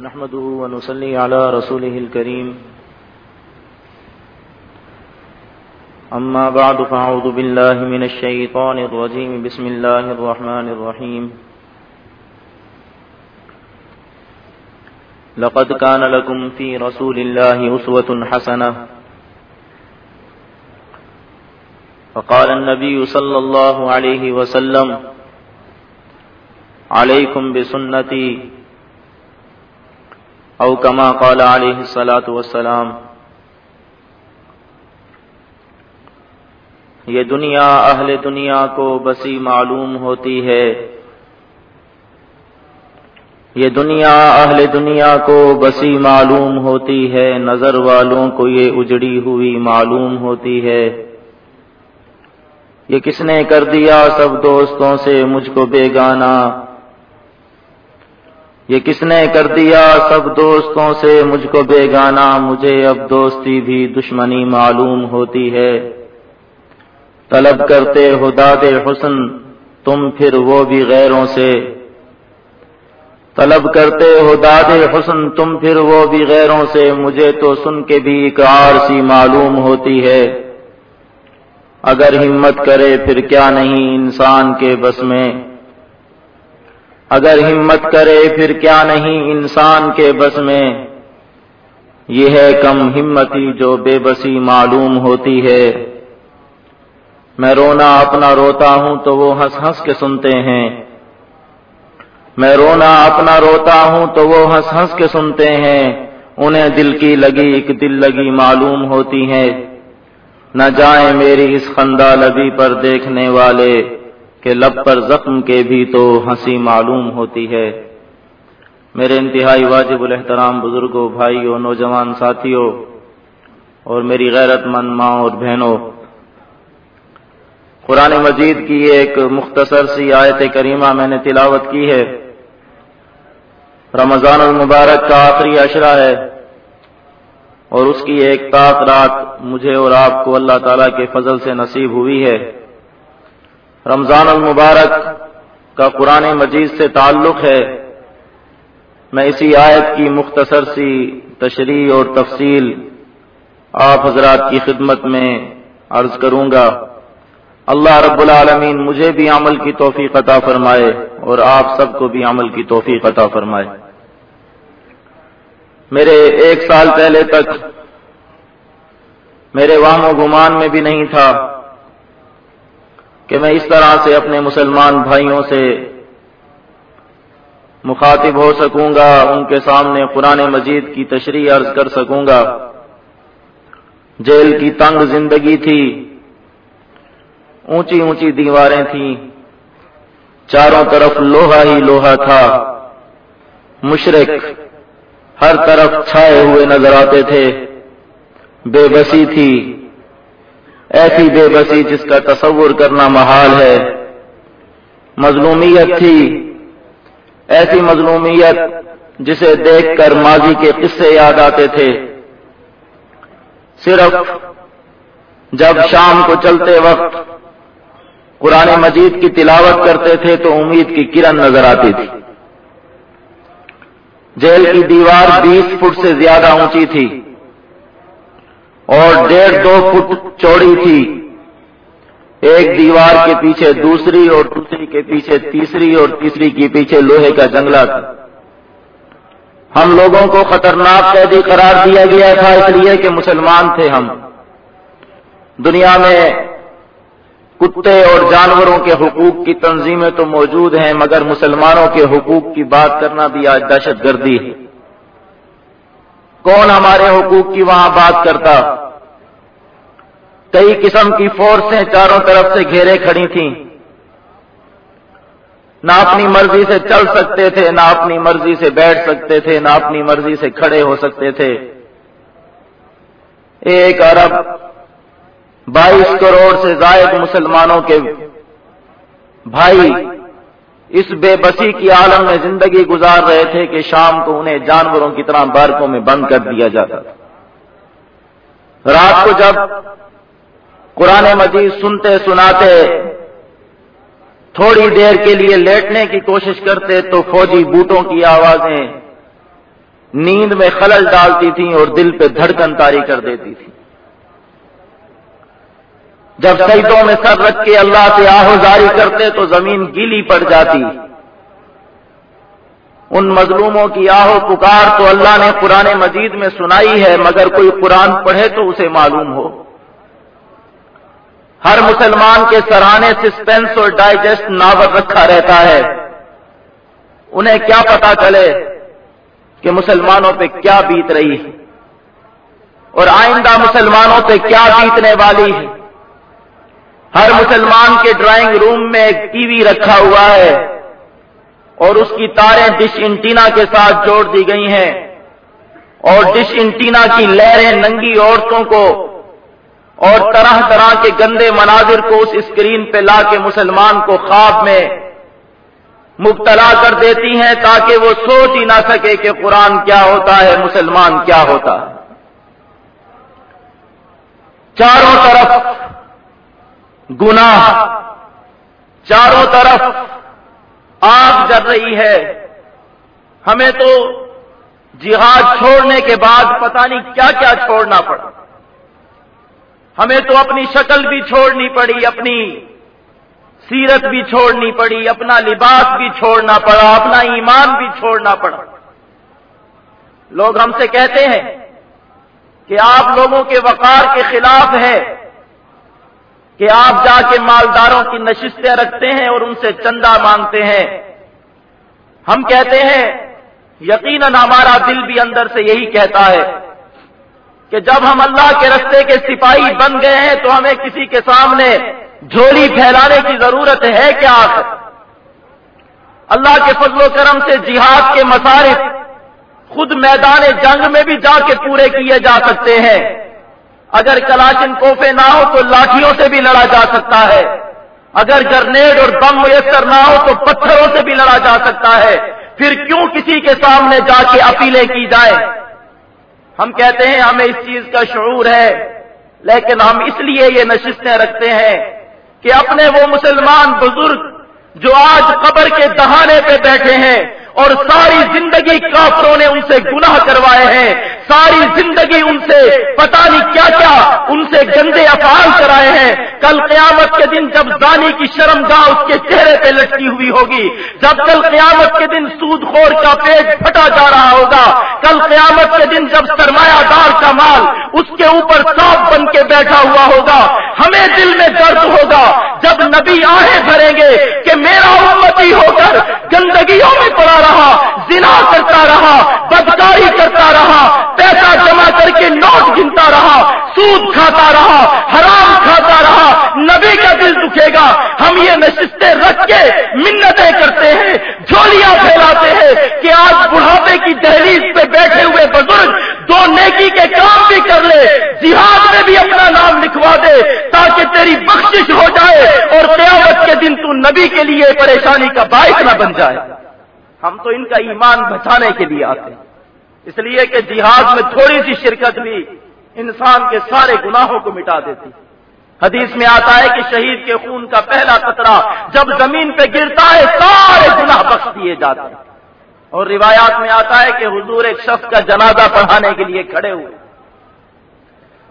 نحمده ونصلي على رسوله الكريم. أما بعد، فأعوذ بالله من الشيطان الرجيم. بسم الله الرحمن الرحيم. لقد كان لكم في رسول الله أسوة حسنة. فقال النبي صلى الله عليه وسلم، عليكم بسنتي او کما قال علیہ السلاۃ والسلام، یہ دنیا، اہل دنیا کو بسی معلوم ہوتی ہے۔ یہ دنیا، اہل دنیا کو بسی معلوم ہوتی ہے، نظر والوں کو یہ اجڑی ہوئی معلوم ہوتی ہے۔ یہ کس نے کر دیا سب دوستوں سے مجھ کو بیگانہ یہ کس نے کر دیا؟ سب دوستوں سے مجھ کو بیگانا مجھے اب دوستی بھی دشمنی معلوم ہوتی ہے۔ طلب کرتے ہو داد حسن، تم پھر وہ بھی غیروں سے۔ طلب کرتے ہو داد حسن، تم پھر وہ بھی غیروں سے۔ مجھے تو سن کے بھی ایک سی معلوم ہوتی ہے۔ اگر ہمت کرے پھر کیا نہیں انسان کے بس میں؟ اگر ہمت کرے پھر کیا نہیں انسان کے بس میں؟ یہ ہے کم ہمتی جو بے بسی معلوم ہوتی ہے۔ میں رونا اپنا روتا ہوں تو وہ ہنس ہنس کے سنتے ہیں۔ میں رونا اپنا روتا ہوں تو وہ ہنس ہنس کے سنتے ہیں۔ انہیں دل کی لگی ایک دل لگی معلوم ہوتی ہے۔ نہ جائیں میری اس خندہ لبی پر دیکھنے والے۔ کہ لب پر زخم کے بھی تو ہنسی معلوم ہوتی ہے۔ میرے انتہائی واجب الحترام بزرگوں، بھائیوں، نوجوان ساتھیوں اور میری غیرت مند ماں اور بہنوں۔ قرآن مجید کی ایک مختصر سی آیت کریمہ میں نے تلاوت کی ہے۔ رمضان المبارک کا آخری اشرا ہے اور اس کی ایک تاک رات مجھے اور آپ کو اللہ تعالی کے فضل سے نصیب ہوئی ہے۔ رمضان المبارک کا قرآن مجید سے تعلق ہے۔ میں اسی آیت کی مختصر سی تشریح اور تفصیل آپ حضرات کی خدمت میں عرض کروں گا۔ اللہ رب العالمین مجھے بھی عمل کی توفیق عطا فرمائے اور آپ سب کو بھی عمل کی توفیق عطا فرمائے۔ میرے ایک سال پہلے تک میرے وام و گمان میں بھی نہیں تھا۔ کہ میں اس طرح سے اپنے مسلمان بھائیوں سے مخاطب ہو سکوں گا، ان کے سامنے قرآن مجید کی تشریح عرض کر سکوں گا۔ جیل کی تنگ زندگی تھی، اونچی اونچی دیواریں تھیں، چاروں طرف لوہا ہی لوہا تھا۔ مشرق ہر طرف چھائے ہوئے نظر آتے تھے، بے بسی تھی۔ ایسی بے بسی جس کا تصور کرنا محال ہے۔ مظلومیت تھی۔ ایسی مظلومیت جسے دیکھ کر ماضی کے قصے یاد آتے تھے۔ صرف جب شام کو چلتے وقت قرآن مجید کی تلاوت کرتے تھے تو امید کی کرن نظر آتی تھی۔ جیل کی دیوار بیس فٹ سے زیادہ اونچی تھی۔ اور ڈیڑھ دو فٹ چوڑی تھی۔ ایک دیوار کے پیچھے دوسری اور دوسری کے پیچھے تیسری اور تیسری کے پیچھے لوہے کا جنگلہ تھا۔ ہم لوگوں کو خطرناک قیدی قرار دیا گیا تھا اس لیے کہ مسلمان تھے ہم۔ دنیا میں کتے اور جانوروں کے حقوق کی تنظیمیں تو موجود ہیں مگر مسلمانوں کے حقوق کی بات کرنا بھی آج دہشت گردی ہے۔ کون ہمارے حقوق کی وہاں بات کرتا؟ کئی قسم کی فورسیں چاروں طرف سے گھیرے کھڑی تھیں۔ نہ اپنی مرضی سے چل سکتے تھے، نہ اپنی مرضی سے بیٹھ سکتے تھے، نہ اپنی مرضی سے کھڑے ہو سکتے تھے۔ ایک ارب بائیس کروڑ سے زائد مسلمانوں کے بھائی اس بے بسی کی عالم میں زندگی گزار رہے تھے کہ شام کو انہیں جانوروں کی طرح بارکوں میں بند کر دیا جاتا تھا۔ رات کو جب قرآن مجید سنتے سناتے تھوڑی دیر کے لیے لیٹنے کی کوشش کرتے تو فوجی بوٹوں کی آوازیں نیند میں خلل ڈالتی تھیں اور دل پہ دھڑکن تاری کر دیتی تھی جب سیدوں میں سر رکھ کے اللہ سے آہوزاری کرتے تو زمین گیلی پڑ جاتی۔ ان مظلوموں کی آہو پکار تو اللہ نے قرآن مجید میں سنائی ہے، مگر کوئی قرآن پڑھے تو اسے معلوم ہو۔ ہر مسلمان کے سرانے سسپینس اور ڈائجسٹ ناور رکھا رہتا ہے۔ انہیں کیا پتا چلے کہ مسلمانوں پہ کیا بیت رہی ہے۔ اور آئندہ مسلمانوں پہ کیا بیتنے والی ہے۔ ہر مسلمان کے ڈرائنگ روم میں ایک ٹی وی رکھا ہوا ہے اور اس کی تاریں ڈش انٹینا کے ساتھ جوڑ دی گئی ہیں اور ڈش انٹینا کی لہریں ننگی عورتوں کو اور طرح طرح کے گندے مناظر کو اس اسکرین پہ لا کے مسلمان کو خواب میں مبتلا کر دیتی ہیں تاکہ وہ سوچ ہی نہ سکے کہ قرآن کیا ہوتا ہے، مسلمان کیا ہوتا ہے۔ چاروں طرف گناہ چاروں طرف آگ جل رہی ہے۔ ہمیں تو جہاد چھوڑنے کے بعد پتہ نہیں کیا کیا چھوڑنا پڑا۔ ہمیں تو اپنی شکل بھی چھوڑنی پڑی، اپنی سیرت بھی چھوڑنی پڑی، اپنا لباس بھی چھوڑنا پڑا، اپنا ایمان بھی چھوڑنا پڑا۔ لوگ ہم سے کہتے ہیں کہ آپ لوگوں کے وقار کے خلاف ہے۔ کہ آپ جا کے مالداروں کی نشستیں رکھتے ہیں اور ان سے چندہ مانگتے ہیں۔ ہم کہتے ہیں، یقیناً ہمارا دل بھی اندر سے یہی کہتا ہے کہ جب ہم اللہ کے رستے کے سپاہی بن گئے ہیں تو ہمیں کسی کے سامنے جھولی پھیلانے کی ضرورت ہے کیا؟ اللہ کے فضل و کرم سے جہاد کے مصارف، خود میدان جنگ میں بھی جا کے پورے کیے جا سکتے ہیں۔ اگر کلاشن کوفے نہ ہو تو لاٹھیوں سے بھی لڑا جا سکتا ہے۔ اگر گرنیڈ اور بم میسر نہ ہو تو پتھروں سے بھی لڑا جا سکتا ہے۔ پھر کیوں کسی کے سامنے جا کے اپیلیں کی جائیں؟ ہم کہتے ہیں ہمیں اس چیز کا شعور ہے، لیکن ہم اس لیے یہ نشستیں رکھتے ہیں کہ اپنے وہ مسلمان بزرگ جو آج قبر کے دہانے پہ بیٹھے ہیں اور ساری زندگی کافروں نے ان سے گناہ کروائے ہیں ساری زندگی ان سے، پتا نہیں کیا کیا ان سے گندے افعال کرائے ہیں۔ کل قیامت کے دن جب زانی کی شرم گاہ اس کے چہرے پہ لٹکی ہوئی ہوگی، جب کل قیامت کے دن سود خور کا پیٹ پھٹا جا رہا ہوگا۔ کل قیامت کے دن جب سرمایہ دار کا مال اس کے اوپر صاف بن کے بیٹھا ہوا ہوگا، ہمیں دل میں درد ہوگا۔ جب نبی آہیں بھریں گے کہ میرا امتی ہو کر گندگیوں میں پڑا رہا، زنا کرتا رہا، بدکاری کرتا رہا پیسہ جمع کر کے نوٹ گنتا رہا، سود کھاتا رہا، حرام کھاتا رہا، نبی کا دل دکھے گا۔ ہم یہ نشستیں رکھ کے منتیں کرتے ہیں، جھولیاں پھیلاتے ہیں کہ آج بڑھاپے کی دہلیز پہ بیٹھے ہوئے بزرگ دو نیکی کے کام بھی کر لے، جہاد میں بھی اپنا نام لکھوا دے تاکہ تیری بخشش ہو جائے اور قیامت کے دن تو نبی کے لیے پریشانی کا باعث نہ بن جائے۔ ہم تو ان کا ایمان بچانے کے لیے آتے ہیں۔ اس لیے کہ جہاد میں تھوڑی سی شرکت بھی انسان کے سارے گناہوں کو مٹا دیتی۔ حدیث میں آتا ہے کہ شہید کے خون کا پہلا قطرہ جب زمین پہ گرتا ہے، سارے گناہ بخش دیے جاتے ہیں۔ اور روایات میں آتا ہے کہ حضور ایک شخص کا جنازہ پڑھانے کے لیے کھڑے ہوئے۔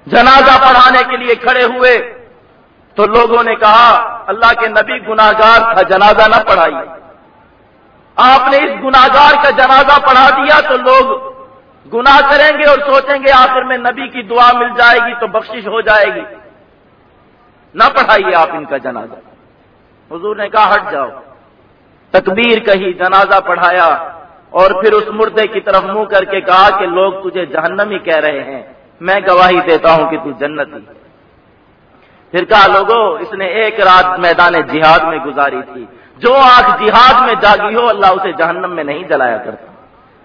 جنازہ پڑھانے کے لیے کھڑے ہوئے تو لوگوں نے کہا، اللہ کے نبی گناگار کا جنازہ نہ پڑھائیے آپ نے اس گناگار کا جنازہ پڑھا دیا تو لوگ گناہ کریں گے اور سوچیں گے آخر میں نبی کی دعا مل جائے گی تو بخشش ہو جائے گی۔ نہ پڑھائیے آپ ان کا جنازہ۔ حضور نے کہا، ہٹ جاؤ۔ تکبیر کہی، جنازہ پڑھایا اور پھر اس مردے کی طرف منہ کر کے کہا کہ لوگ تجھے جہنم ہی کہہ رہے ہیں۔ میں گواہی دیتا ہوں کہ تو جنتی پھر کہا لوگوں اس نے ایک رات میدان جہاد میں گزاری تھی۔ جو آگ جہاد میں جاگی ہو، اللہ اسے جہنم میں نہیں جلایا کرتا۔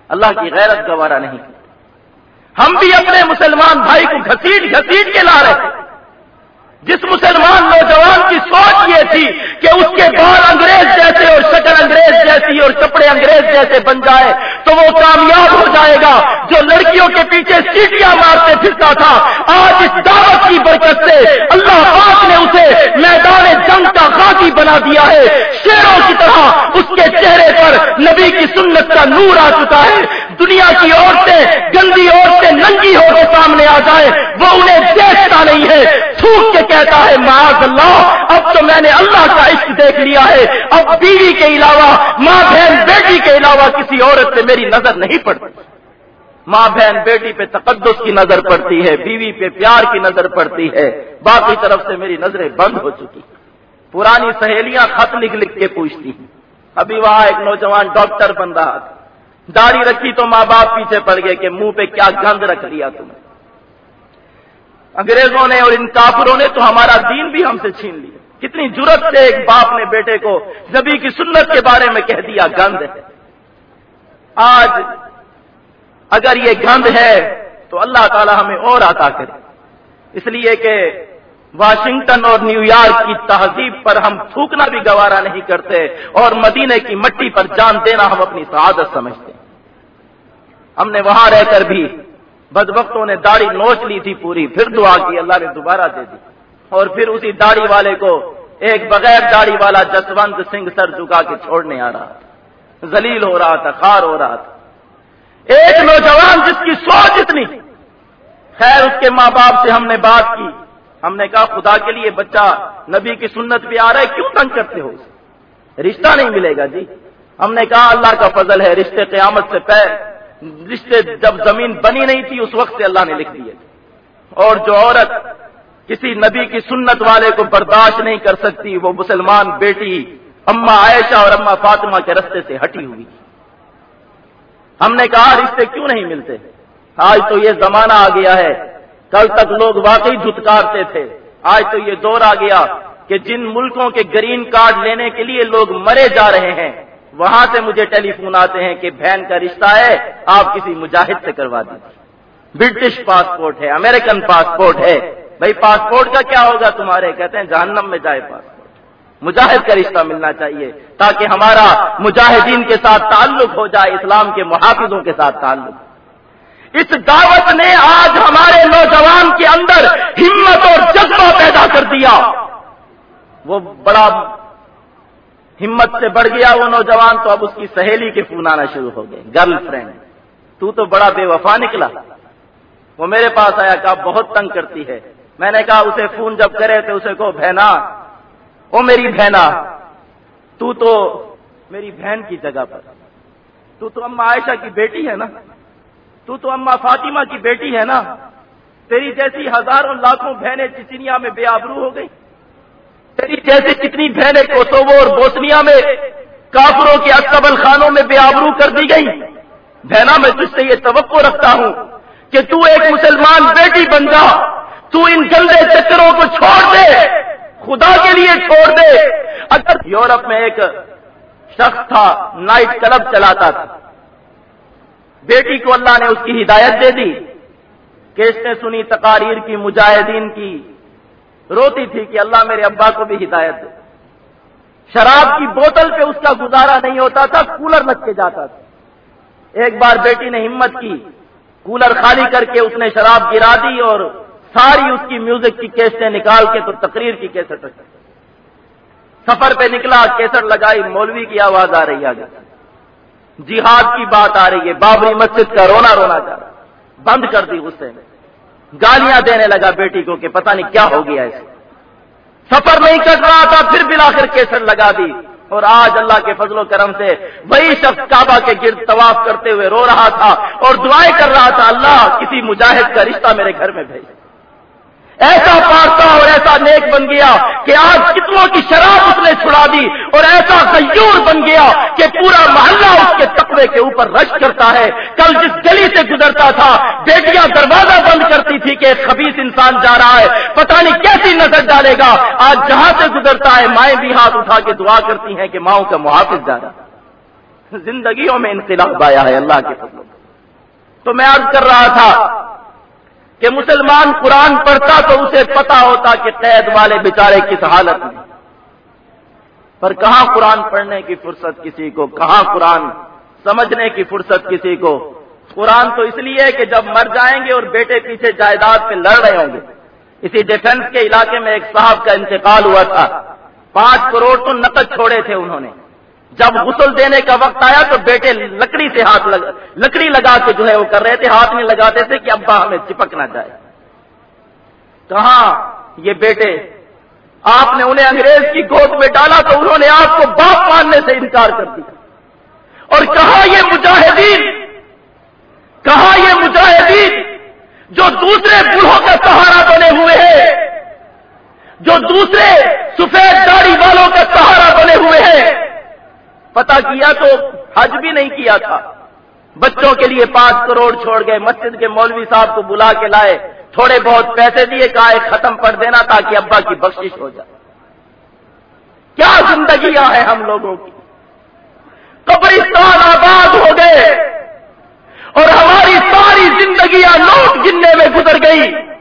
اللہ کی غیرت گوارا نہیں۔ ہم بھی اپنے مسلمان بھائی کو گھسیٹ گھسیٹ کے لا رہے ہیں جس مسلمان نوجوان کی سوچ یہ تھی کہ اس کے بال انگریز جیسے اور شکل انگریز جیسی اور کپڑے انگریز جیسے بن جائے، تو وہ کامیاب ہو جائے گا۔ جو لڑکیوں کے پیچھے سیٹیاں مارتے پھرتا تھا، آج اس دعوت کی برکت سے اللہ پاک نے اسے میدان جنگ کا خاکی بنا دیا ہے۔ شیروں کی طرح اس کے چہرے پر نبی کی سنت کا نور آ چکا ہے۔ دنیا کی عورتیں، گندی عورتیں، ننگی ہو کے سامنے آ جائیں۔ وہ انہیں دیکھتا نہیں ہے۔ کہتا ہے اللہ، اب تو میں نے اللہ کا عشق دیکھ لیا ہے۔ اب بیوی کے علاوہ ماں بہن بیٹی کے علاوہ کسی عورت سے میری نظر نہیں پڑتی۔ ماں بہن بیٹی پہ تقدس کی نظر پڑتی ہے، بیوی پہ پیار کی نظر پڑتی ہے۔ باقی طرف سے میری نظریں بند ہو چکی۔ پرانی سہیلیاں خط لکھ لکھ کے پوچھتی ہیں۔ ابھی وہاں ایک نوجوان ڈاکٹر بن رہا تھا۔ داڑھی رکھی تو ماں باپ پیچھے پڑ گئے کہ منہ پہ کیا گند رکھ لیا تم۔ نے انگریزوں نے اور ان کافروں نے تو ہمارا دین بھی ہم سے چھین لیا۔ کتنی ضرورت سے ایک باپ نے بیٹے کو نبی کی سنت کے بارے میں کہہ دیا، گند ہے۔ آج اگر یہ گند ہے تو اللہ تعالی ہمیں اور عطا کرے۔ اس لیے کہ واشنگٹن اور نیو یارک کی تہذیب پر ہم تھوکنا بھی گوارا نہیں کرتے اور مدینے کی مٹی پر جان دینا ہم اپنی سعادت سمجھتے ہیں۔ ہم نے وہاں رہ کر بھی بد وقتوں نے داڑھی نوچ لی تھی پوری، پھر دعا کی، اللہ نے دوبارہ دے دی۔ اور پھر اسی داڑھی والے کو ایک بغیر داڑھی والا جسونت سنگھ سر جھکا کے چھوڑنے آ رہا۔ تھا زلیل ہو رہا تھا، خار ہو رہا تھا۔ ایک نوجوان جس کی سوچ اتنی۔ خیر، اس کے ماں باپ سے ہم نے بات کی۔ ہم نے کہا، خدا کے لیے بچہ، نبی کی سنت پہ آ رہا ہے، کیوں تنگ کرتے ہو؟ رشتہ نہیں ملے گا جی۔ ہم نے کہا، اللہ کا فضل ہے، رشتے قیامت سے رشتے جب زمین بنی نہیں تھی، اس وقت سے اللہ نے لکھ دیے۔ اور جو عورت کسی نبی کی سنت والے کو برداشت نہیں کر سکتی، وہ مسلمان بیٹی اما عائشہ اور اما فاطمہ کے رستے سے ہٹی ہوئی۔ ہم نے کہا رشتے کیوں نہیں ملتے؟ آج تو یہ زمانہ آ گیا ہے۔ کل تک لوگ واقعی دھتکارتے تھے۔ آج تو یہ دور آ گیا کہ جن ملکوں کے گرین کارڈ لینے کے لیے لوگ مرے جا رہے ہیں۔ وہاں سے مجھے ٹیلی فون آتے ہیں کہ بہن کا رشتہ ہے، آپ کسی مجاہد سے کروا دیجیے برٹش پاسپورٹ ہے، امریکن پاسپورٹ ہے۔ بھائی، پاسپورٹ کا کیا ہوگا تمہارے؟ کہتے ہیں، جہنم میں جائے پاسپورٹ۔ مجاہد کا رشتہ ملنا چاہیے تاکہ ہمارا مجاہدین کے ساتھ تعلق ہو جائے، اسلام کے محافظوں کے ساتھ تعلق۔ اس دعوت نے آج ہمارے نوجوان کے اندر ہمت اور جذبہ پیدا کر دیا۔ وہ بڑا ہمت سے بڑھ گیا وہ نوجوان تو اب اس کی سہیلی کے فون آنا شروع ہو گئے۔ گرل فرینڈ تو تو بڑا بے وفا نکلا۔ وہ میرے پاس آیا، کہا، بہت تنگ کرتی ہے۔ میں نے کہا، اسے فون جب کرے تو اسے کو بہنا۔ او میری بہنا، تو تو میری بہن کی جگہ پر۔ تو تو اما عائشہ کی بیٹی ہے نا۔ تو تو اما فاطمہ کی بیٹی ہے نا۔ تیری جیسی ہزاروں لاکھوں بہنیں چچنیا میں بے آبرو ہو گئی تیری جیسی کتنی بہنیں کوسوو اور بوسنیا میں کافروں کے اکبل خانوں میں بے آبرو کر دی گئی بہنا میں تجھ سے یہ توقع رکھتا ہوں کہ تو ایک مسلمان بیٹی بن جا۔ تو ان گندے چکروں کو چھوڑ دے۔ خدا کے لیے چھوڑ دے۔ اگر یورپ میں ایک شخص تھا، نائٹ کلب چلاتا تھا۔ بیٹی کو اللہ نے اس کی ہدایت دے دی کیسے سنی تقاریر کی، مجاہدین کی۔ روتی تھی کہ اللہ میرے ابا کو بھی ہدایت دے۔ شراب کی بوتل پہ اس کا گزارا نہیں ہوتا تھا، کولر لگ کے جاتا تھا۔ ایک بار بیٹی نے ہمت کی، کولر خالی کر کے اس نے شراب گرا دی اور ساری اس کی میوزک کی کیسٹیں نکال کے تو تقریر کی کیسٹ رکھ سفر پہ نکلا، کیسٹ لگائی، مولوی کی آواز آ رہی آگے۔ جہاد کی بات آ رہی ہے، بابری مسجد کا رونا رونا جا رہا بند کر دی غصے میں گالیاں دینے لگا بیٹی کو کہ پتہ نہیں کیا ہو گیا اسے سفر نہیں کٹ رہا تھا، پھر بلا کر لگا دی۔ اور آج اللہ کے فضل و کرم سے وہی شخص کعبہ کے گرد طواف کرتے ہوئے رو رہا تھا اور دعائیں کر رہا تھا، اللہ کسی مجاہد کا رشتہ میرے گھر میں بھیج۔ ایسا پارتا اور ایسا نیک بن گیا کہ آج کتنوں کی شراب اس نے چھڑا دی اور ایسا سیور بن گیا کہ پورا محلہ اس کے تقوی کے اوپر رش کرتا ہے۔ کل جس گلی سے گزرتا تھا، بیٹیاں دروازہ بند کرتی تھی کہ ایک خبیص انسان جا رہا ہے۔ پتہ نہیں کیسی نظر ڈالے گا۔ آج جہاں سے گزرتا ہے، مائیں بھی ہاتھ اٹھا کے دعا کرتی ہیں کہ ماؤں کا محافظ جا رہا زندگیوں میں انقلاب آیا ہے، اللہ کے فضل۔ تو میں عرض کر رہا تھا کہ مسلمان قرآن پڑھتا تو اسے پتا ہوتا کہ قید والے بیچارے کس حالت میں پر کہاں قرآن پڑھنے کی فرصت کسی کو؟ کہاں قرآن سمجھنے کی فرصت کسی کو؟ قرآن تو اس لیے کہ جب مر جائیں گے اور بیٹے پیچھے جائیداد پہ لڑ رہے ہوں گے۔ اسی ڈیفنس کے علاقے میں ایک صاحب کا انتقال ہوا تھا۔ پانچ کروڑ تو نقد چھوڑے تھے انہوں نے۔ جب غسل دینے کا وقت آیا تو بیٹے لکڑی سے ہاتھ لگا لکڑی لگا کے جو ہے وہ کر رہے تھے، ہاتھ نہیں لگاتے تھے کہ ابا ہمیں چپک نہ جائے۔ کہاں یہ بیٹے؟ آپ نے انہیں انگریز کی گود میں ڈالا تو انہوں نے آپ کو باپ ماننے سے انکار کر دیا۔ اور کہا یہ مجاہدین؟ کہا یہ مجاہدین جو دوسرے بوڑھوں کا سہارا بنے ہوئے ہیں؟ جو دوسرے سفید داڑھی والوں کا سہارا بنے ہوئے ہیں؟ پتا کیا تو حج بھی نہیں کیا تھا۔ بچوں کے لیے پانچ کروڑ چھوڑ گئے، مسجد کے مولوی صاحب کو بلا کے لائے، تھوڑے بہت پیسے دیے، کہا ختم کر دینا تاکہ ابا کی بخشش ہو جائے۔ کیا زندگیاں ہیں ہم لوگوں کی؟ قبرستان آباد ہو گئے اور ہماری ساری زندگیاں نوٹ گننے میں گزر گئی۔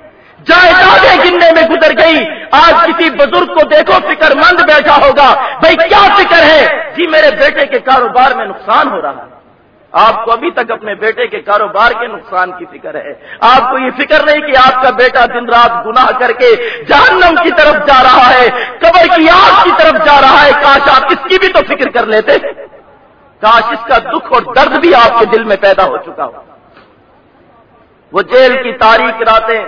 جائیدادیں گننے میں گزر گئی آج کسی بزرگ کو دیکھو فکر مند بیٹھا ہوگا۔ بھائی، کیا فکر ہے؟ جی میرے بیٹے کے کاروبار میں نقصان ہو رہا ہے۔ آپ کو ابھی تک اپنے بیٹے کے کاروبار کے نقصان کی فکر ہے۔ آپ کو یہ فکر نہیں کہ آپ کا بیٹا دن رات گناہ کر کے جہنم کی طرف جا رہا ہے، قبر کی آگ کی طرف جا رہا ہے۔ کاش آپ اس کی بھی تو فکر کر لیتے۔ کاش اس کا دکھ اور درد بھی آپ کے دل میں پیدا ہو چکا ہو۔ وہ جیل کی تاریخ راتیں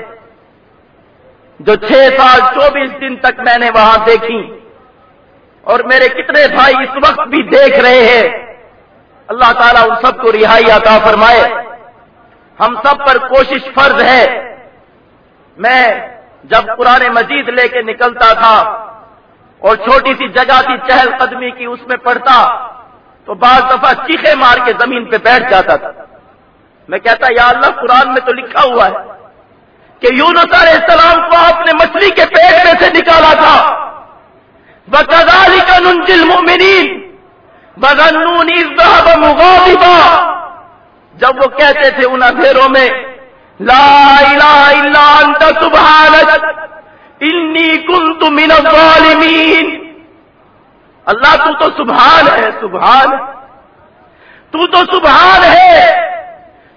جو چھ سال چوبیس دن تک میں نے وہاں دیکھی اور میرے کتنے بھائی اس وقت بھی دیکھ رہے ہیں۔ اللہ تعالیٰ ان سب کو رہائی عطا فرمائے۔ ہم سب پر کوشش فرض ہے۔ میں جب قرآن مجید لے کے نکلتا تھا اور چھوٹی سی جگہ تھی چہل قدمی کی، اس میں پڑھتا تو بعض دفعہ چیخے مار کے زمین پہ بیٹھ جاتا تھا۔ میں کہتا، یا اللہ، قرآن میں تو لکھا ہوا ہے۔ کہ یونس علیہ السلام کو آپ نے مچھلی کے پیٹ میں سے نکالا تھا. بکالی کا ننجل مومنین بغنون مغاضبا جب وہ کہتے تھے ان اندھیروں میں، لا الہ الا انت سبحانک انی کنت من الظالمین. اللہ تو تو سبحان ہے، سبحان. تو تو سبحان ہے،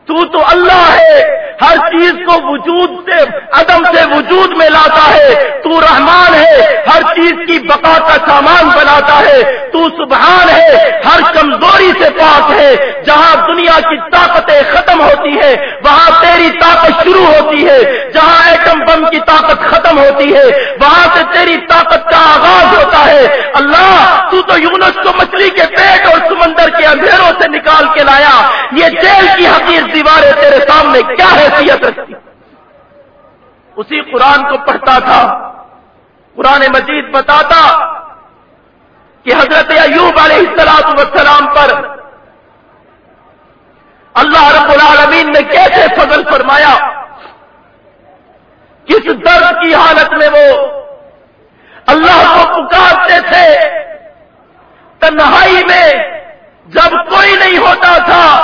تو تو اللہ ہے ہر چیز کو وجود سے، عدم سے وجود میں لاتا ہے۔ تو رحمان ہے، ہر چیز کی بقا کا سامان بناتا ہے۔ تو سبحان ہے، ہر کمزوری سے پاک ہے۔ جہاں دنیا کی طاقتیں ختم ہوتی ہے وہاں تیری طاقت شروع ہوتی ہے۔ جہاں ایٹم بم کی طاقت ختم ہوتی ہے، وہاں سے تیری طاقت کا آغاز ہوتا ہے۔ اللہ، تو تو یونس کو مچھلی کے پیٹ اور سمندر کے اندھیروں سے نکال کے لایا۔ یہ جیل کی حقیق دیواریں تیرے سامنے کیا حیثیت رکھتی؟ اسی قرآن کو پڑھتا تھا۔ قرآن مجید بتاتا کہ حضرت ایوب علیہ السلام وسلام پر اللہ رب العالمین نے کیسے فضل فرمایا؟ کس درد کی حالت میں وہ اللہ کو پکارتے تھے؟ تنہائی میں جب کوئی نہیں ہوتا تھا،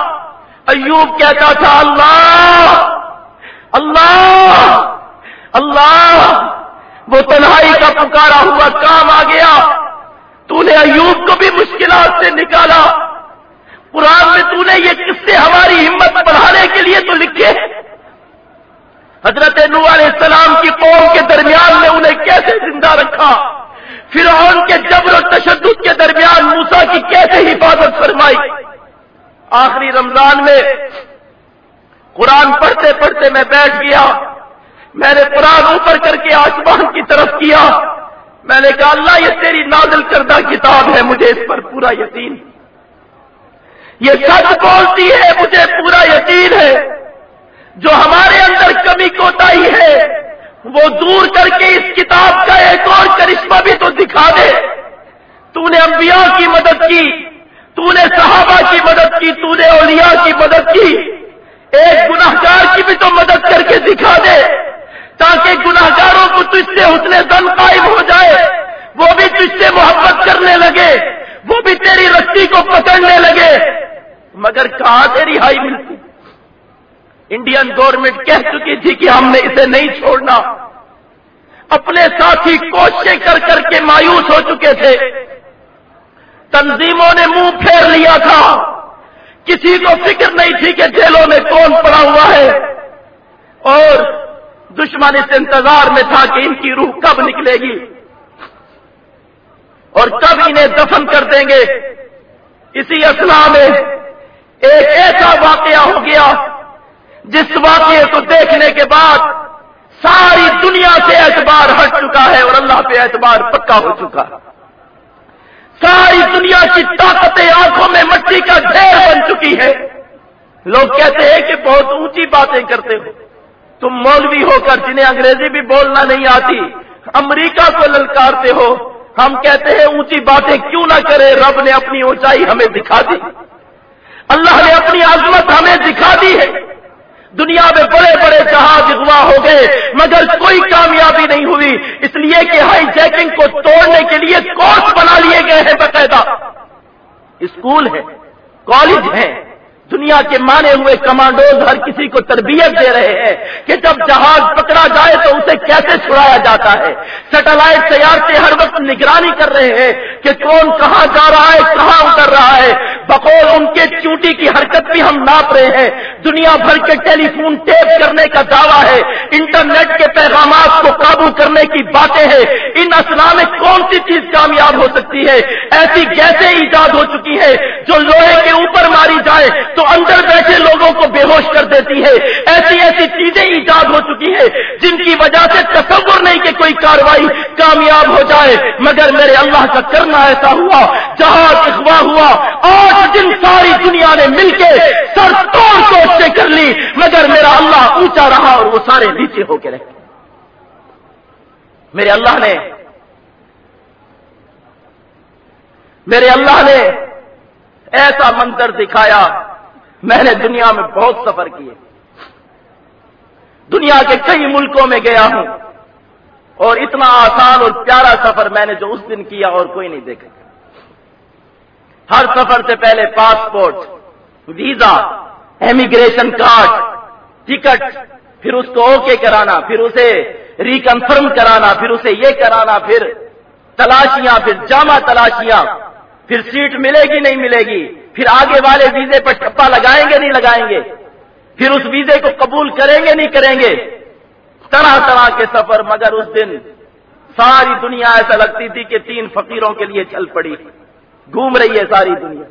ایوب کہتا تھا، اللہ اللہ اللہ، وہ تنہائی کا پکارا ہوا کام آ گیا۔ تو نے ایوب کو بھی مشکلات سے نکالا۔ قرآن میں تو نے یہ قصے ہماری ہمت بڑھانے کے لیے تو لکھے۔ حضرت نو علیہ السلام کی قوم کے درمیان میں انہیں کیسے زندہ رکھا؟ پھر ان کے جبر و تشدد کے درمیان موسا کی کیسے حفاظت فرمائی؟ آخری رمضان میں قرآن پڑھتے پڑھتے میں بیٹھ گیا۔ میں نے قرآن اوپر کر کے آسمان کی طرف کیا۔ میں نے کہا، اللہ یہ تیری نازل کردہ کتاب ہے، مجھے اس پر پورا یقین۔ یہ سچ بولتی ہے، مجھے پورا یقین ہے۔ جو ہمارے اندر کمی کوتا ہی ہے وہ دور کر کے اس کتاب کا ایک اور کرشمہ بھی تو دکھا دے۔ تو نے انبیاء کی مدد کی، تو نے صحابہ کی مدد کی، تو نے اولیاء کی مدد کی۔ ایک گناہگار کی بھی تو مدد کر کے دکھا دے۔ تاکہ گناہگاروں کو تجھ سے حسن دن قائم ہو جائے۔ وہ بھی تجھ سے محبت کرنے لگے، وہ بھی تیری رسی کو پکڑنے لگے۔ مگر کہاں سے رہائی ملتی؟ انڈین گورنمنٹ کہہ چکی تھی کہ ہم نے اسے نہیں چھوڑنا۔ اپنے ساتھی کوششیں کر کر کے مایوس ہو چکے تھے۔ تنظیموں نے منہ پھیر لیا تھا۔ کسی کو فکر نہیں تھی کہ جیلوں میں کون پڑا ہوا ہے۔ اور دشمن اس انتظار میں تھا کہ ان کی روح کب نکلے گی۔ اور کب انہیں دفن کر دیں گے۔ اسی اسلام میں ایک ایسا واقعہ ہو گیا جس واقعے کو دیکھنے کے بعد ساری دنیا سے اعتبار ہٹ چکا ہے اور اللہ پہ اعتبار پکا ہو چکا ساری دنیا کی طاقتیں آنکھوں میں مٹی کا ڈھیر بن چکی ہے۔ لوگ کہتے ہیں کہ بہت اونچی باتیں کرتے ہو۔ تم مولوی ہو کر جنہیں انگریزی بھی بولنا نہیں آتی، امریکہ کو للکارتے ہو۔ ہم کہتے ہیں اونچی باتیں کیوں نہ کرے رب نے اپنی اونچائی ہمیں دکھا دی۔ اللہ نے اپنی عظمت ہمیں دکھا دی ہے۔ دنیا میں بڑے بڑے جہاز اغوا ہو گئے، مگر کوئی کامیابی نہیں ہوئی۔ اس لیے کہ ہائی جیکنگ کو توڑنے کے لیے کورس بنا لیے گئے ہیں باقاعدہ۔ اسکول ہے کالج ہے دنیا کے مانے ہوئے کمانڈوز ہر کسی کو تربیت دے رہے ہیں کہ جب جہاز پکڑا جائے تو اسے کیسے چھڑایا جاتا ہے۔ سیٹلائٹ تیار سے ہر وقت نگرانی کر رہے ہیں کہ کون کہاں جا رہا ہے، کہاں اتر رہا ہے۔ بقول ان کے چوٹی کی حرکت بھی ہم ناپ رہے ہیں۔ دنیا بھر کے ٹیلی فون ٹیپ کرنے کا دعویٰ ہے۔ انٹرنیٹ کے پیغامات کو قابو کرنے کی باتیں ہیں۔ ان اسنا میں کون سی چیز کامیاب ہو سکتی ہے؟ ایسی گیسیں ایجاد ہو چکی ہے جو لوہے کے اوپر ماری جائے تو اندر بیٹھے لوگوں کو بے ہوش کر دیتی ہے۔ ایسی ایسی چیزیں ایجاد ہو چکی ہے جن کی وجہ سے تصور نہیں کہ کوئی کاروائی کامیاب ہو جائے۔ مگر میرے اللہ کا کرنا ایسا ہوا۔ جہاں اخوا ہوا، آج جن ساری دنیا نے مل کے سر توڑ کوششیں کر لی، مگر میرا اللہ اونچا رہا اور وہ سارے نیچے ہو کے رہے۔ میرے اللہ نے، میرے اللہ نے ایسا منظر دکھایا، میں نے دنیا میں بہت سفر کیے۔ دنیا کے کئی ملکوں میں گیا ہوں اور اتنا آسان اور پیارا سفر میں نے جو اس دن کیا اور کوئی نہیں دیکھا۔ ہر سفر سے پہلے passport, visa immigration card, ticket, پھر اس کو اوکے کرانا، پھر اسے ریکنفرم کرانا، پھر اسے یہ کرانا، پھر تلاشیاں، پھر جامع تلاشیاں، پھر سیٹ ملے گی، نہیں ملے گی، پھر آگے والے ویزے پر ٹھپا لگائیں گے، نہیں لگائیں گے، پھر اس ویزے کو قبول کریں گے، نہیں کریں گے، طرح طرح کے سفر، مگر اس دن ساری دنیا ایسا لگتی تھی کہ تین فقیروں کے لیے چل پڑی۔ گھوم رہی ہے ساری دنیا۔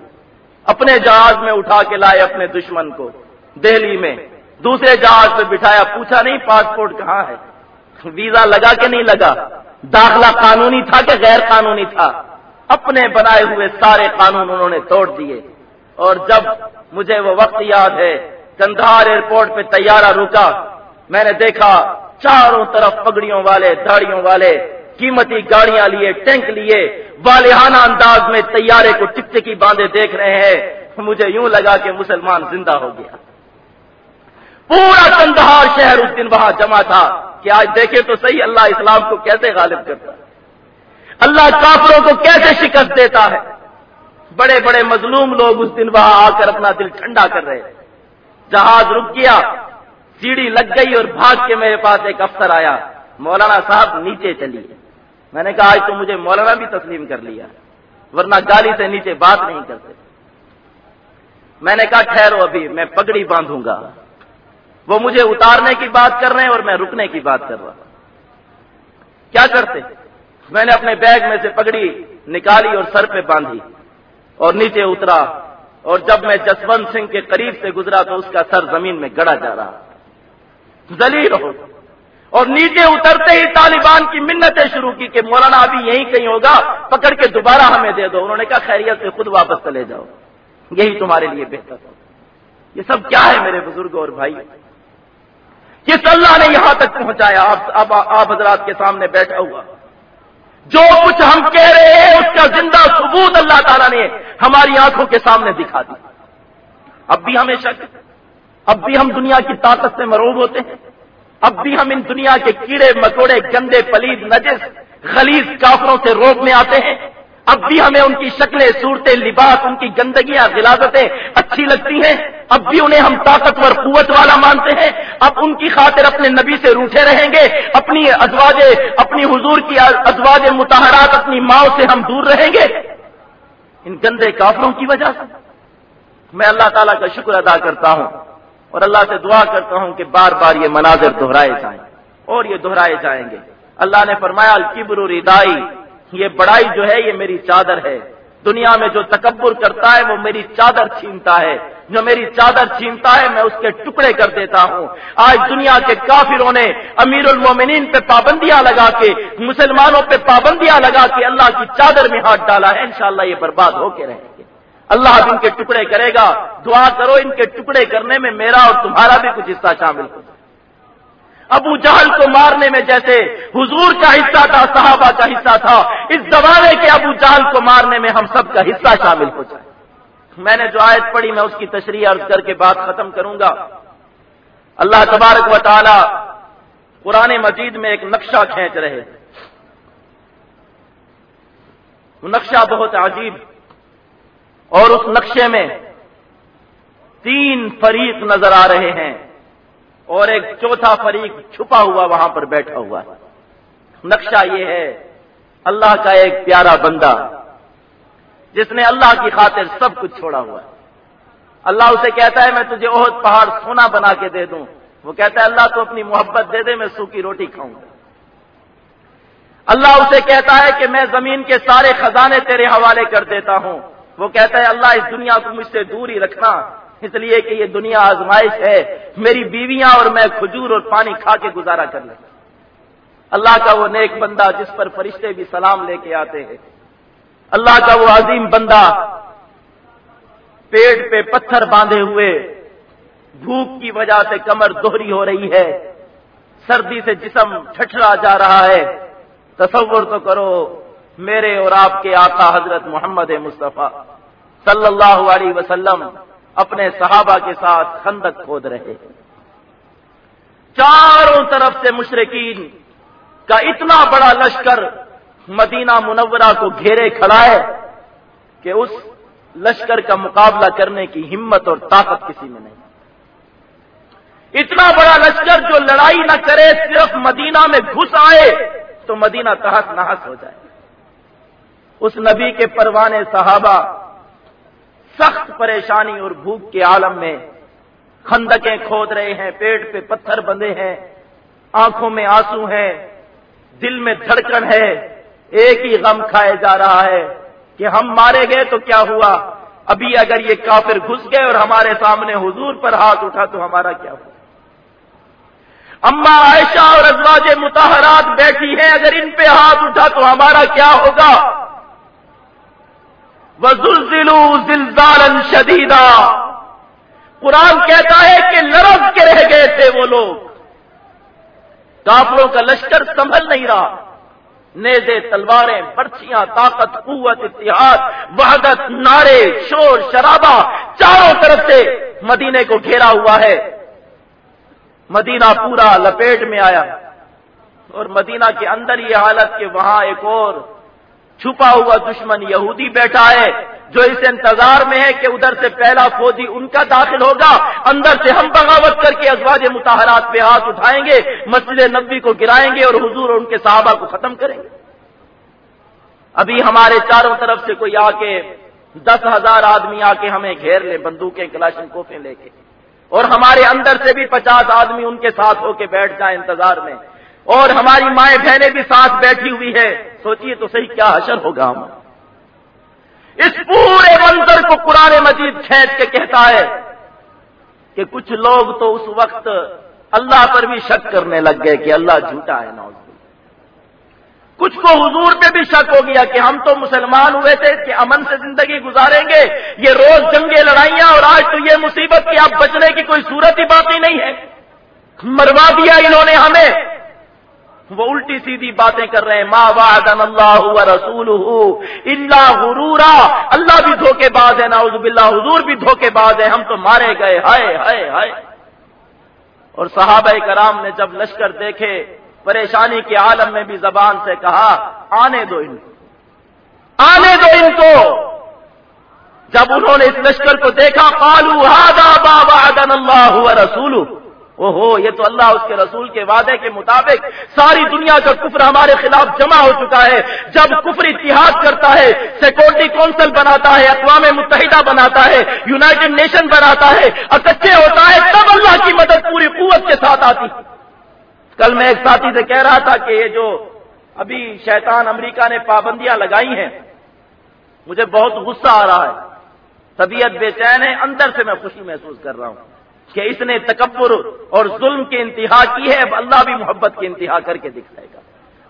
اپنے جہاز میں اٹھا کے لائے اپنے دشمن کو۔ دہلی میں۔ دوسرے جہاز پہ بٹھایا۔ پوچھا نہیں پاسپورٹ کہاں ہے؟ ویزا لگا کہ نہیں لگا؟ داخلہ قانونی تھا کہ غیر قانونی تھا؟ اپنے بنائے ہوئے سارے قانون انہوں نے توڑ دیے۔ اور جب مجھے وہ وقت یاد ہے، کندھار ایئرپورٹ پہ تیارہ رکا، میں نے دیکھا چاروں طرف پگڑیوں والے داڑیوں والے۔ قیمتی گاڑیاں لیے، ٹینک لیے، والہانہ انداز میں تیارے کو ٹک ٹکی باندھے دیکھ رہے ہیں۔ مجھے یوں لگا کہ مسلمان زندہ ہو گیا۔ پورا کندہار شہر اس دن وہاں جمع تھا کہ آج دیکھے تو صحیح اللہ اسلام کو کیسے غالب کرتا اللہ کافروں کو کیسے شکست دیتا ہے۔ بڑے بڑے مظلوم لوگ اس دن وہاں آ کر اپنا دل ٹھنڈا کر رہے جہاز رک گیا، سیڑھی لگ گئی اور بھاگ کے میرے پاس ایک افسر آیا۔ مولانا صاحب نیچے چلیے میں نے کہا آج تو مجھے مولانا بھی تسلیم کر لیا، ورنہ گالی سے نیچے بات نہیں کرتے۔ میں نے کہا ٹھہرو ابھی، میں پگڑی باندھوں گا۔ وہ مجھے اتارنے کی بات کر رہے ہیں اور میں رکنے کی بات کر رہا کیا کرتے؟ میں نے اپنے بیگ میں سے پگڑی نکالی اور سر پہ باندھی اور نیچے اترا۔ اور جب میں جسونت سنگھ کے قریب سے گزرا تو اس کا سر زمین میں گڑا جا رہا۔ دلیل ہو۔ اور نیچے اترتے ہی طالبان کی منتیں شروع کی کہ مولانا ابھی یہی کہیں ہوگا، پکڑ کے دوبارہ ہمیں دے دو، انہوں نے کہا خیریت سے خود واپس چلے جاؤ۔ یہی تمہارے لیے بہتر ہو یہ سب کیا ہے میرے بزرگ اور بھائی؟ کس اللہ نے یہاں تک پہنچایا آپ آپ حضرات کے سامنے بیٹھا ہوا۔ جو کچھ ہم کہہ رہے ہیں، اس کا زندہ ثبوت اللہ تعالیٰ نے ہماری آنکھوں کے سامنے دکھا دی۔ اب بھی ہمیں شک اب بھی ہم دنیا کی طاقت سے مروب ہوتے ہیں۔ اب بھی ہم ان دنیا کے کیڑے مکوڑے گندے پلید نجس خلیز کافروں سے روک میں آتے ہیں۔ اب بھی ہمیں ان کی شکلیں، صورتیں، لباس، ان کی گندگیاں، غلازتیں اچھی لگتی ہیں۔ اب بھی انہیں ہم طاقتور قوت والا مانتے ہیں۔ اب ان کی خاطر اپنے نبی سے روٹے رہیں گے۔ اپنی ازواج، اپنی حضور کی ازواج متحرات اپنی ماں سے ہم دور رہیں گے۔ ان گندے کافروں کی وجہ سے۔ میں اللہ تعالیٰ کا شکر ادا کرتا ہوں۔ اور اللہ سے دعا کرتا ہوں کہ بار بار یہ مناظر دہرائے جائیں اور یہ دہرائے جائیں گے۔ اللہ نے فرمایا، الکبر ردائی، یہ بڑائی جو ہے، یہ میری چادر ہے۔ دنیا میں جو تکبر کرتا ہے، وہ میری چادر چھینتا ہے۔ جو میری چادر چھینتا ہے، میں اس کے ٹکڑے کر دیتا ہوں۔ آج دنیا کے کافروں نے امیر المومنین پہ پابندیاں لگا کے، مسلمانوں پہ پابندیاں لگا کے اللہ کی چادر میں ہاتھ ڈالا ہے۔ انشاءاللہ یہ برباد ہو کے رہیں اللہ ان کے ٹکڑے کرے گا۔ دعا کرو ان کے ٹکڑے کرنے میں میرا اور تمہارا بھی کچھ حصہ شامل ہو۔ ابو جہل کو مارنے میں جیسے حضور کا حصہ تھا، صحابہ کا حصہ تھا، اس زمانے کے ابو جہل کو مارنے میں ہم سب کا حصہ شامل ہو جائے۔ میں نے جو آیت پڑھی، میں اس کی تشریح عرض کر کے بات ختم کروں گا۔ اللہ تبارک و تعالی قرآن مجید میں ایک نقشہ کھینچ رہے وہ نقشہ بہت عجیب اور اس نقشے میں تین فریق نظر آ رہے ہیں اور ایک چوتھا فریق چھپا ہوا وہاں پر بیٹھا ہوا ہے۔ نقشہ یہ ہے، اللہ کا ایک پیارا بندہ، جس نے اللہ کی خاطر سب کچھ چھوڑا ہوا ہے۔ اللہ اسے کہتا ہے، میں تجھے عہد پہاڑ سونا بنا کے دے دوں۔ وہ کہتا ہے، اللہ تو اپنی محبت دے دے، میں سوکھی روٹی کھاؤں گا۔ اللہ اسے کہتا ہے کہ میں زمین کے سارے خزانے تیرے حوالے کر دیتا ہوں۔ وہ کہتا ہے، اللہ، اس دنیا کو مجھ سے دور ہی رکھنا۔ اس لیے کہ یہ دنیا آزمائش ہے۔ میری بیویاں اور میں کھجور اور پانی کھا کے گزارا کر لیں۔ اللہ کا وہ نیک بندہ جس پر فرشتے بھی سلام لے کے آتے ہیں۔ اللہ کا وہ عظیم بندہ پیٹ پہ پتھر باندھے ہوئے، بھوک کی وجہ سے کمر دوہری ہو رہی ہے۔ سردی سے جسم ٹھٹرا جا رہا ہے۔ تصور تو کرو میرے اور آپ کے آقا حضرت محمد مصطفیٰ صلی اللہ علیہ وسلم اپنے صحابہ کے ساتھ خندق کھود رہے چاروں طرف سے مشرقین کا اتنا بڑا لشکر مدینہ منورہ کو گھیرے کھڑا ہے کہ اس لشکر کا مقابلہ کرنے کی ہمت اور طاقت کسی میں نہیں۔ اتنا بڑا لشکر جو لڑائی نہ کرے، صرف مدینہ میں گھس آئے تو مدینہ تحت نحس ہو جائے۔ اس نبی کے پروانے صحابہ سخت پریشانی اور بھوک کے عالم میں خندقیں کھود رہے ہیں، پیٹ پہ پتھر بندے ہیں، آنکھوں میں آنسو ہیں، دل میں دھڑکن ہے، ایک ہی غم کھائے جا رہا ہے کہ ہم مارے گئے تو کیا ہوا؟ ابھی اگر یہ کافر گھس گئے اور ہمارے سامنے حضور پر ہاتھ اٹھا تو ہمارا کیا ہوا؟ اما عائشہ اور ازواج متحرات بیٹھی ہیں، اگر ان پہ ہاتھ اٹھا تو ہمارا کیا ہوگا؟ وزلزلو زلزالا شدیدا قرآن کہتا ہے کہ لرز کے رہ گئے تھے وہ لوگ۔ کافروں کا لشکر سنبھل نہیں رہا۔ نیزے تلواریں، برچیاں، طاقت، قوت، اتحاد، وحدت، نعرے، شور، شرابہ چاروں طرف سے مدینے کو گھیرا ہوا ہے۔ مدینہ پورا لپیٹ میں آیا اور مدینہ کے اندر یہ حالت کہ وہاں ایک اور چھپا ہوا دشمن یہودی بیٹھا ہے، جو اس انتظار میں ہے کہ ادھر سے پہلا فوجی ان کا داخل ہوگا۔ اندر سے ہم بغاوت کر کے ازواج متحرات پہ ہاتھ اٹھائیں گے، مسجد نبی کو گرائیں گے اور حضور اور ان کے صحابہ کو ختم کریں گے۔ ابھی ہمارے چاروں طرف سے کوئی آ کے دس ہزار آدمی آ کے ہمیں گھیر لے، بندوقیں، کلاشن کوفیں لے کے۔ اور ہمارے اندر سے بھی پچاس آدمی ان کے ساتھ ہو کے بیٹھ جائیں انتظار میں۔ اور ہماری مائیں بہنیں بھی ساتھ بیٹھی ہوئی ہے سوچیے تو صحیح کیا حشر ہوگا ہم۔ اس پورے منظر کو قرآن مجید کھینچ کے کہتا ہے کہ کچھ لوگ تو اس وقت اللہ پر بھی شک کرنے لگ گئے کہ اللہ جھوٹا ہے نوز کچھ کو حضور پہ بھی شک ہو گیا کہ ہم تو مسلمان ہوئے تھے، کہ امن سے زندگی گزاریں گے، یہ روز جنگیں لڑائیاں اور آج تو یہ مصیبت کہ آپ بچنے کی کوئی صورت ہی بات ہی نہیں ہے۔ مروا دیا انہوں نے ہمیں۔ وہ الٹی سیدھی باتیں کر رہے ہیں ماں وعدن اللہ رسول اللہ غرورا۔ اللہ بھی دھوکے باز ہے ناؤز باللہ، حضور بھی دھوکے باز ہے، ہم تو مارے گئے، ہائے ہائے ہائے۔ اور صحابہ کرام نے جب لشکر دیکھے، پریشانی کے عالم میں بھی زبان سے کہا، آنے دو ان۔ کو آنے دو ان کو۔ جب انہوں نے اس لشکر کو دیکھا پالو ہادا بابا اللہ رسول او ہو یہ تو اللہ اس کے رسول کے وعدے کے مطابق ساری دنیا کا کفر ہمارے خلاف جمع ہو چکا ہے۔ جب کفر اتحاد کرتا ہے سیکورٹی کونسل بناتا ہے، اقوام متحدہ بناتا ہے یونائٹڈ نیشن بناتا ہے اکچھے ہوتا ہے، تب اللہ کی مدد پوری قوت کے ساتھ آتی۔ کل میں ایک ساتھی سے کہہ رہا تھا کہ یہ جو ابھی شیطان امریکہ نے پابندیاں لگائی ہیں، مجھے بہت غصہ آ رہا ہے۔ طبیعت بے چین ہے، اندر سے میں خوشی محسوس کر رہا ہوں۔ کہ اس نے تکبر اور ظلم کی انتہا کی ہے، اب اللہ بھی محبت کی انتہا کر کے دکھائے گا۔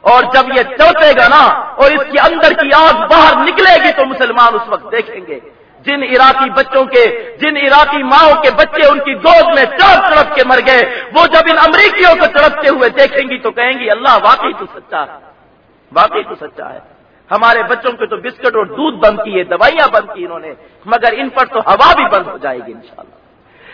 اور جب یہ چوٹے گا نا اور اس کے اندر کی آگ باہر نکلے گی تو مسلمان اس وقت دیکھیں گے۔ جن عراقی بچوں کے، جن عراقی ماؤں کے بچے ان کی گود میں چار تڑپ کے مر گئے، وہ جب ان امریکیوں کو تڑپتے ہوئے دیکھیں گی تو کہیں گی، اللہ واقعی تو سچا ہے۔ واقعی تو سچا ہے۔ ہمارے بچوں کے تو بسکٹ اور دودھ بند کیے، دوائیاں بند کی انہوں نے، مگر ان پر تو ہوا بھی بند ہو جائے گی انشاءاللہ۔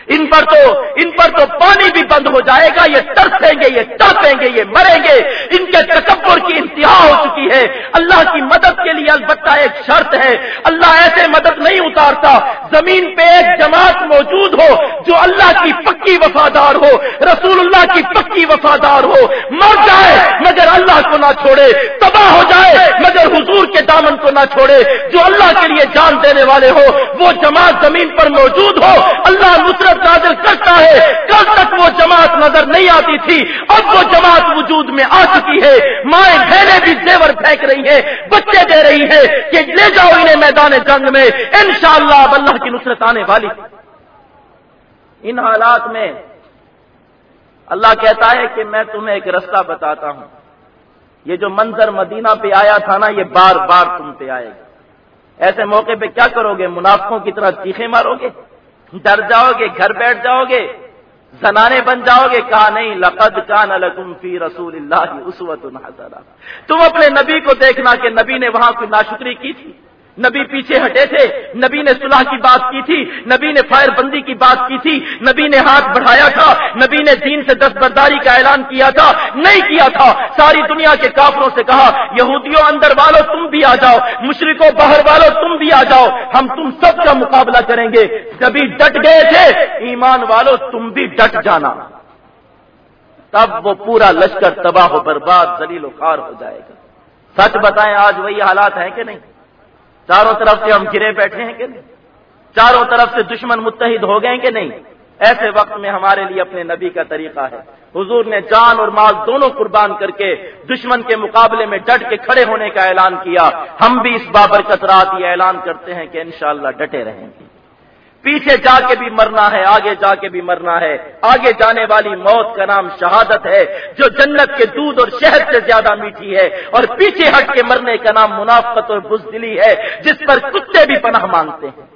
ان پر تو ان پر تو پانی بھی بند ہو جائے گا، یہ ترسیں گے، یہ تڑپیں گے، یہ مریں گے۔ ان کے تکبر کی انتہا ہو چکی ہے۔ اللہ کی مدد کے لیے البتہ ایک شرط ہے۔ اللہ ایسے مدد نہیں اتارتا۔ زمین پہ ایک جماعت موجود ہو جو اللہ کی پکی وفادار ہو، رسول اللہ کی پکی وفادار ہو۔ مر جائے مگر اللہ کو نہ چھوڑے۔ تباہ ہو جائے مگر حضور کے دامن کو نہ چھوڑے۔ جو اللہ کے لیے جان دینے والے ہو، وہ جماعت زمین پر موجود ہو۔ اللہ نصرت نازل کرتا ہے۔ کل تک وہ جماعت نظر نہیں آتی تھی۔ اب وہ جماعت وجود میں آ چکی ہے۔ مائیں بہنیں بھی زیور پھینک رہی ہیں۔ بچے دے رہی ہیں کہ لے جاؤ انہیں میدان جنگ میں۔ انشاءاللہ اب اللہ کی نصرت آنے والی ان حالات میں اللہ کہتا ہے کہ میں تمہیں ایک رستہ بتاتا ہوں۔ یہ جو منظر مدینہ پہ آیا تھا نا، یہ بار بار تم پہ آئے گا۔ ایسے موقع پہ کیا کرو گے؟ منافقوں کی طرح چیخے مارو گے؟ ڈر جاؤ گے، گھر بیٹھ جاؤ گے، زنانے بن جاؤ گے، کہا نہیں، لقد کان لکم فی رسول اللہ اسوت تم اپنے نبی کو دیکھنا کہ نبی نے وہاں کوئی ناشکری کی تھی۔ نبی پیچھے ہٹے تھے، نبی نے صلح کی بات کی تھی، نبی نے فائر بندی کی بات کی تھی، نبی نے ہاتھ بڑھایا تھا، نبی نے دین سے دستبرداری کا اعلان کیا تھا، نہیں کیا تھا۔ ساری دنیا کے کافروں سے کہا، یہودیوں اندر والو تم بھی آ جاؤ مشرقوں باہر والو تم بھی آ جاؤ، ہم تم سب کا مقابلہ کریں گے۔ نبی ڈٹ گئے تھے، ایمان والو تم بھی ڈٹ جانا۔ تب وہ پورا لشکر تباہ و برباد زلیل و خار ہو جائے گا۔ سچ بتائیں، آج وہی حالات ہیں کہ نہیں؟ چاروں طرف سے ہم گرے بیٹھے ہیں کہ نہیں؟ چاروں طرف سے دشمن متحد ہو گئے کہ نہیں؟ ایسے وقت میں ہمارے لیے اپنے نبی کا طریقہ ہے۔ حضور نے جان اور مال دونوں قربان کر کے دشمن کے مقابلے میں ڈٹ کے کھڑے ہونے کا اعلان کیا۔ ہم بھی اس بابر کثرات یہ اعلان کرتے ہیں کہ انشاءاللہ ڈٹے رہیں گے۔ پیچھے جا کے بھی مرنا ہے، آگے جا کے بھی مرنا ہے۔ آگے جانے والی موت کا نام شہادت ہے، جو جنت کے دودھ اور شہد سے زیادہ میٹھی ہے۔ اور پیچھے ہٹ کے مرنے کا نام منافقت اور بزدلی ہے، جس پر کتے بھی پناہ مانگتے ہیں۔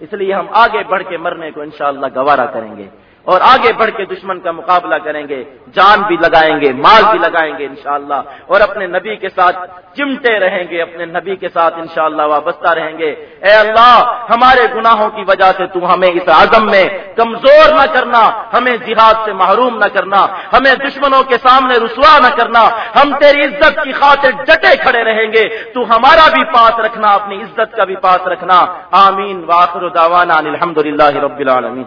اس لیے ہم آگے بڑھ کے مرنے کو انشاءاللہ گوارا کریں گے۔ اور آگے بڑھ کے دشمن کا مقابلہ کریں گے، جان بھی لگائیں گے، مال بھی لگائیں گے انشاءاللہ، اور اپنے نبی کے ساتھ چمٹے رہیں گے، اپنے نبی کے ساتھ انشاءاللہ وابستہ رہیں گے۔ اے اللہ، ہمارے گناہوں کی وجہ سے تو ہمیں اس عزم میں کمزور نہ کرنا، ہمیں جہاد سے محروم نہ کرنا، ہمیں دشمنوں کے سامنے رسوا نہ کرنا، ہم تیری عزت کی خاطر ڈٹے کھڑے رہیں گے، تو ہمارا بھی پاس رکھنا، اپنی عزت کا بھی پاس رکھنا۔ آمین واخر دعوانا الحمد رب العالمین۔